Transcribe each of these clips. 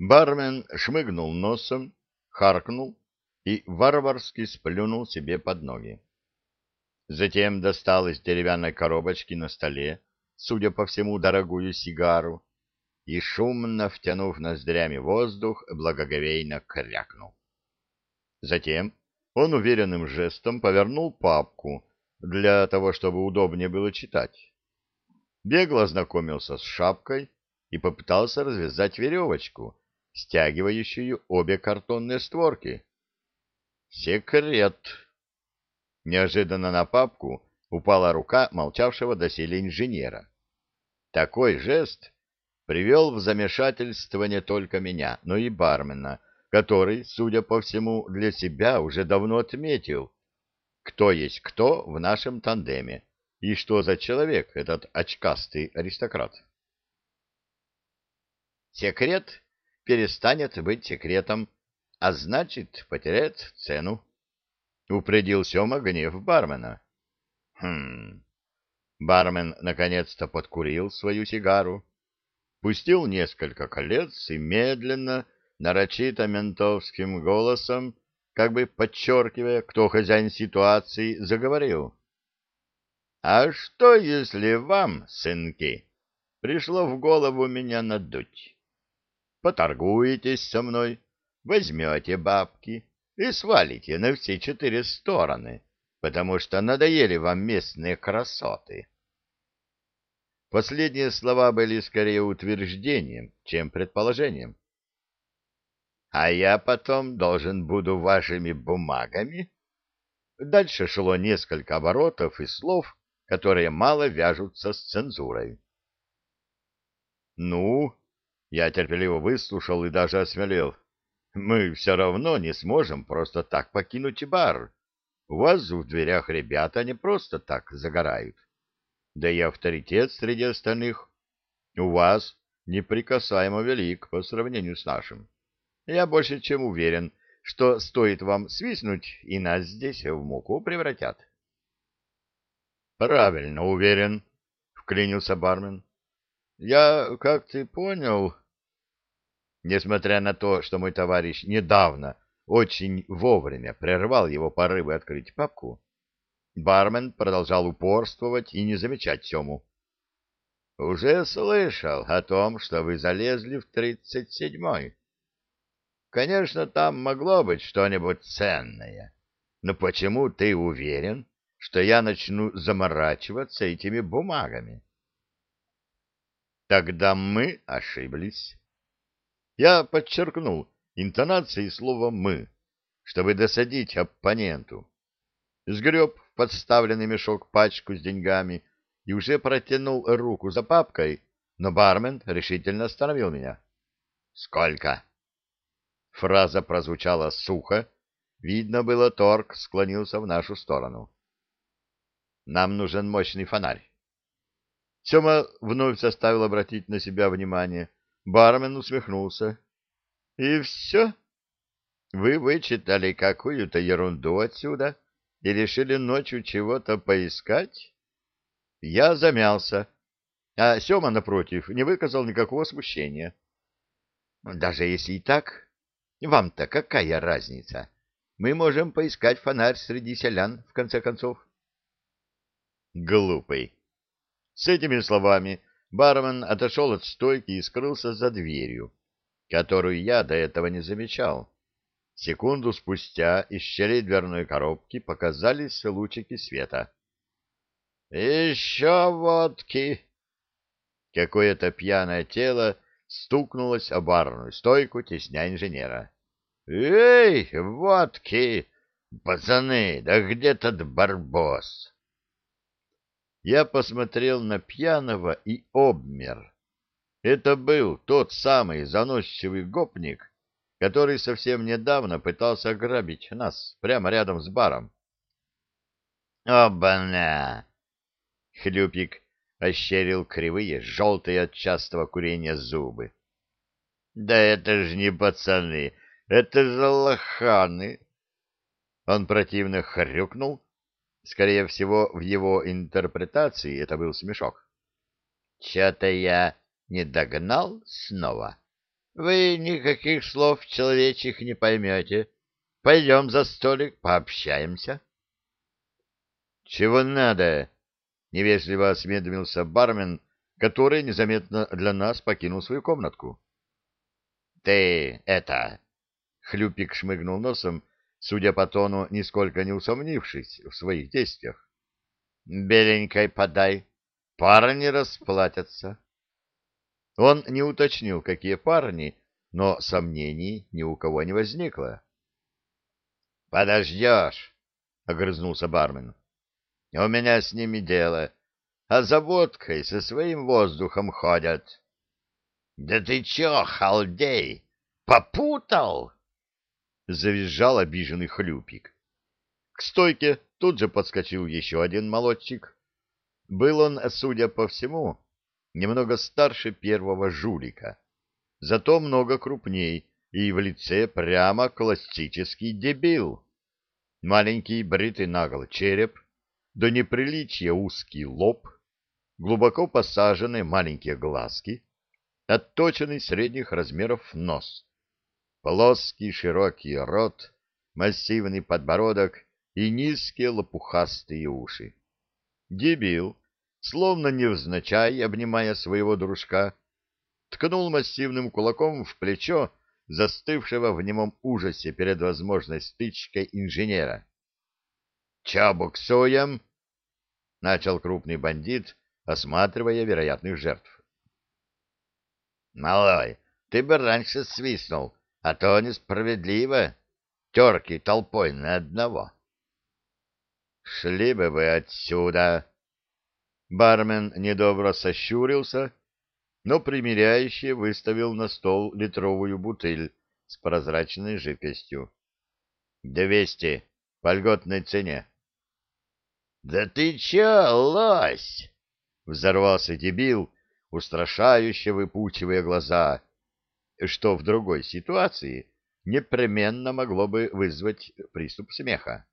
Бармен шмыгнул носом, харкнул и варварски сплюнул себе под ноги. Затем достал из деревянной коробочки на столе, судя по всему, дорогую сигару, и, шумно втянув ноздрями воздух, благоговейно крякнул. Затем он уверенным жестом повернул папку для того, чтобы удобнее было читать. Бегло ознакомился с шапкой и попытался развязать веревочку, стягивающую обе картонные створки. «Секрет!» Неожиданно на папку упала рука молчавшего доселе инженера. Такой жест привел в замешательство не только меня, но и бармена, который, судя по всему, для себя уже давно отметил, кто есть кто в нашем тандеме и что за человек этот очкастый аристократ. Секрет перестанет быть секретом, а значит, потеряет цену. Упредил Сема гнев бармена. Хм. Бармен наконец-то подкурил свою сигару, пустил несколько колец и медленно, нарочито ментовским голосом, как бы подчеркивая, кто хозяин ситуации, заговорил. «А что, если вам, сынки, пришло в голову меня надуть? Поторгуетесь со мной, возьмете бабки и свалите на все четыре стороны, потому что надоели вам местные красоты». Последние слова были скорее утверждением, чем предположением. «А я потом должен буду вашими бумагами?» Дальше шло несколько оборотов и слов, которые мало вяжутся с цензурой. «Ну?» — я терпеливо выслушал и даже осмелел. «Мы все равно не сможем просто так покинуть бар. У вас в дверях ребята не просто так загорают. Да и авторитет среди остальных у вас неприкасаемо велик по сравнению с нашим. Я больше чем уверен, что стоит вам свистнуть, и нас здесь в муку превратят». Правильно, уверен, вклинился бармен. Я, как ты понял, несмотря на то, что мой товарищ недавно очень вовремя прервал его порывы открыть папку, бармен продолжал упорствовать и не замечать Сему. Уже слышал о том, что вы залезли в тридцать седьмой. Конечно, там могло быть что-нибудь ценное. Но почему ты уверен, что я начну заморачиваться этими бумагами. Тогда мы ошиблись. Я подчеркнул интонацией слова «мы», чтобы досадить оппоненту. Сгреб в подставленный мешок пачку с деньгами и уже протянул руку за папкой, но бармен решительно остановил меня. «Сколько?» Фраза прозвучала сухо. Видно было, торг склонился в нашу сторону. Нам нужен мощный фонарь. Сема вновь заставил обратить на себя внимание. Бармен усмехнулся. — И все? Вы вычитали какую-то ерунду отсюда и решили ночью чего-то поискать? Я замялся, а Сема, напротив, не выказал никакого смущения. — Даже если и так, вам-то какая разница? Мы можем поискать фонарь среди селян, в конце концов. — Глупый. С этими словами бармен отошел от стойки и скрылся за дверью, которую я до этого не замечал. Секунду спустя из щелей дверной коробки показались лучики света. «Еще водки!» Какое-то пьяное тело стукнулось о барную стойку, тесня инженера. «Эй, водки! Пацаны, да где тот барбос?» Я посмотрел на пьяного и обмер. Это был тот самый заносчивый гопник, который совсем недавно пытался ограбить нас прямо рядом с баром. «Оба-на!» Хлюпик ощерил кривые, желтые от частого курения зубы. «Да это ж не пацаны, это же лоханы!» Он противно хрюкнул, Скорее всего, в его интерпретации это был смешок. «Чё-то я не догнал снова. Вы никаких слов человечьих не поймете. Пойдем за столик, пообщаемся. — Чего надо? — невежливо осведомился бармен, который незаметно для нас покинул свою комнатку. — Ты это... — Хлюпик шмыгнул носом, судя по тону, нисколько не усомнившись в своих действиях. — Беленькой подай. Парни расплатятся. Он не уточнил, какие парни, но сомнений ни у кого не возникло. — Подождешь, — огрызнулся бармен. — У меня с ними дело, а за водкой со своим воздухом ходят. — Да ты чё, халдей, попутал? — завизжал обиженный хлюпик. К стойке тут же подскочил еще один молодчик. Был он, судя по всему, немного старше первого жулика, зато много крупней и в лице прямо классический дебил. Маленький бритый нагло череп, до неприличия узкий лоб, глубоко посаженные маленькие глазки, отточенный средних размеров нос, плоский широкий рот, массивный подбородок и низкие лопухастые уши. Дебил, словно невзначай, обнимая своего дружка, ткнул массивным кулаком в плечо застывшего в немом ужасе перед возможной стычкой инженера. — Чё буксуем? — начал крупный бандит, осматривая вероятных жертв. — Малой, ты бы раньше свистнул, а то несправедливо. Терки толпой на одного. — Шли бы вы отсюда! Бармен недобро сощурился, но примиряюще выставил на стол литровую бутыль с прозрачной жидкостью. «Двести по льготной цене». «Да ты че, лось?» — взорвался дебил, устрашающе выпучивая глаза, что в другой ситуации непременно могло бы вызвать приступ смеха.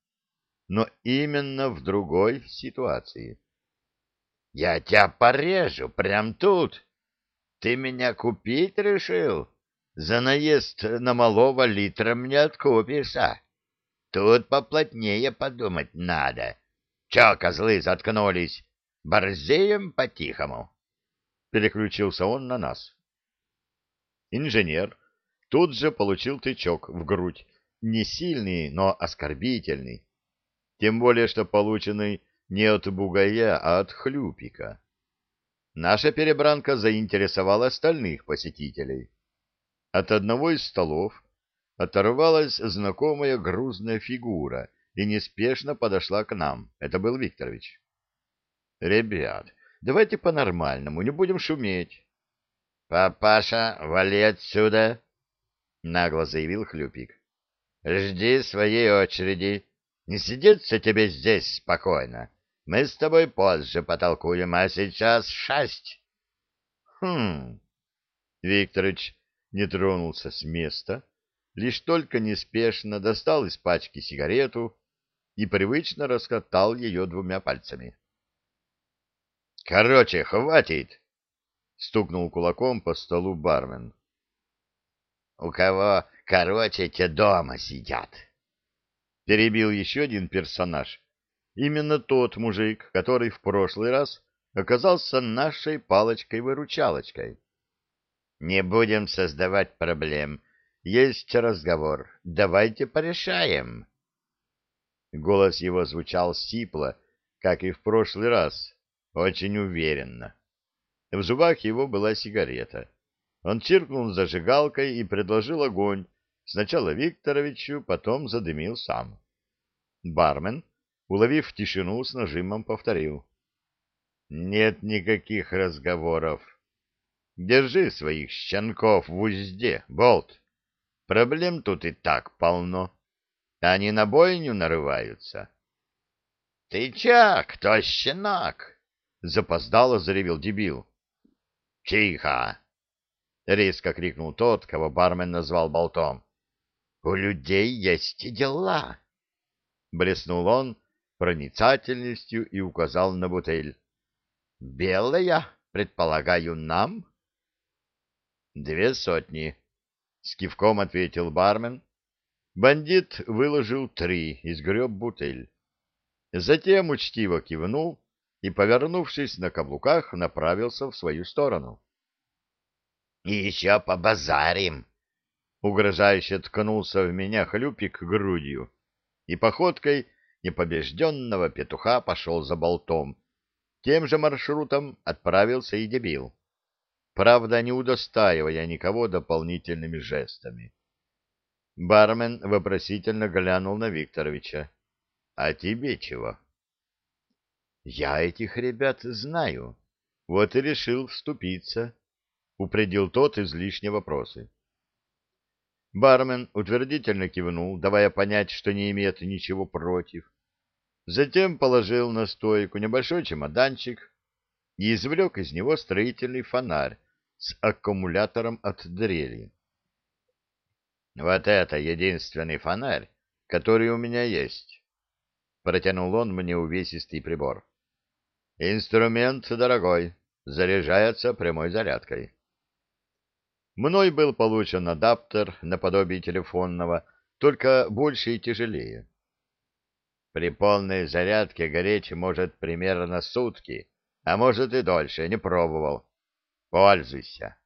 Но именно в другой ситуации. Я тебя порежу прям тут. Ты меня купить решил? За наезд на малого литра мне откупишься. Тут поплотнее подумать надо. Че, козлы, заткнулись? Борзеем по-тихому. Переключился он на нас. Инженер тут же получил тычок в грудь, не сильный, но оскорбительный. Тем более, что полученный не от бугая, а от хлюпика. Наша перебранка заинтересовала остальных посетителей. От одного из столов оторвалась знакомая грузная фигура и неспешно подошла к нам. Это был Викторович. «Ребят, давайте по-нормальному, не будем шуметь». «Папаша, вали отсюда!» — нагло заявил Хлюпик. «Жди своей очереди. Не сидится тебе здесь спокойно. Мы с тобой позже потолкуем, а сейчас шасть. Хм. Викторыч не тронулся с места, лишь только неспешно достал из пачки сигарету и привычно раскатал ее двумя пальцами. — Короче, хватит! — стукнул кулаком по столу бармен. — У кого короче те дома сидят? — перебил еще один персонаж, Именно тот мужик, который в прошлый раз оказался нашей палочкой-выручалочкой. Не будем создавать проблем. Есть разговор. Давайте порешаем. Голос его звучал сипло, как и в прошлый раз, очень уверенно. В зубах его была сигарета. Он чиркнул зажигалкой и предложил огонь. Сначала Викторовичу, потом задымил сам. Бармен уловив тишину, с нажимом повторил. «Нет никаких разговоров. Держи своих щенков в узде, Болт. Проблем тут и так полно. Они на бойню нарываются». «Ты чё, кто щенок?» — запоздало заревел дебил. «Тихо!» — резко крикнул тот, кого бармен назвал болтом. «У людей есть дела!» Блеснул он, проницательностью и указал на бутыль. «Белая, предполагаю, нам?» «Две сотни», — с кивком ответил бармен. Бандит выложил три и сгреб бутыль. Затем учтиво кивнул и, повернувшись на каблуках, направился в свою сторону. — И еще побазарим! — угрожающе ткнулся в меня хлюпик грудью и походкой непобежденного петуха пошел за болтом. Тем же маршрутом отправился и дебил. Правда, не удостаивая никого дополнительными жестами. Бармен вопросительно глянул на Викторовича. — А тебе чего? — Я этих ребят знаю. Вот и решил вступиться. Упредил тот излишне вопросы. Бармен утвердительно кивнул, давая понять, что не имеет ничего против. Затем положил на стойку небольшой чемоданчик и извлек из него строительный фонарь с аккумулятором от дрели. Вот это единственный фонарь, который у меня есть. Протянул он мне увесистый прибор. Инструмент дорогой, заряжается прямой зарядкой. Мной был получен адаптер наподобие телефонного, только больше и тяжелее. При полной зарядке гореть может примерно сутки, а может и дольше, не пробовал. Пользуйся.